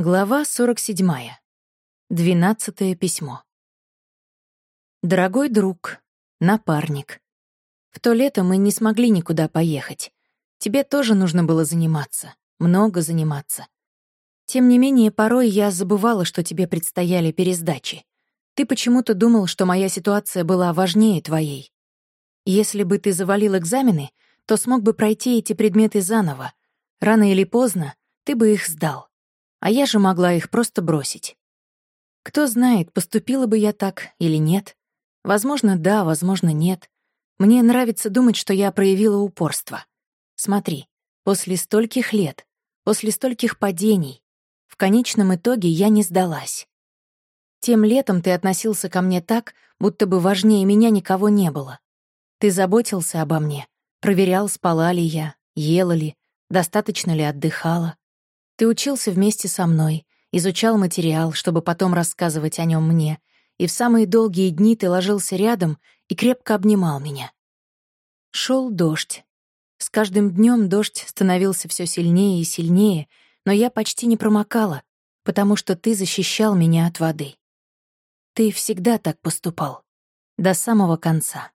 Глава 47. Двенадцатое письмо. Дорогой друг, напарник. В то лето мы не смогли никуда поехать. Тебе тоже нужно было заниматься, много заниматься. Тем не менее, порой я забывала, что тебе предстояли пересдачи. Ты почему-то думал, что моя ситуация была важнее твоей. Если бы ты завалил экзамены, то смог бы пройти эти предметы заново. Рано или поздно ты бы их сдал а я же могла их просто бросить. Кто знает, поступила бы я так или нет. Возможно, да, возможно, нет. Мне нравится думать, что я проявила упорство. Смотри, после стольких лет, после стольких падений, в конечном итоге я не сдалась. Тем летом ты относился ко мне так, будто бы важнее меня никого не было. Ты заботился обо мне, проверял, спала ли я, ела ли, достаточно ли отдыхала. Ты учился вместе со мной, изучал материал, чтобы потом рассказывать о нем мне, и в самые долгие дни ты ложился рядом и крепко обнимал меня. Шел дождь. С каждым днем дождь становился все сильнее и сильнее, но я почти не промокала, потому что ты защищал меня от воды. Ты всегда так поступал. До самого конца.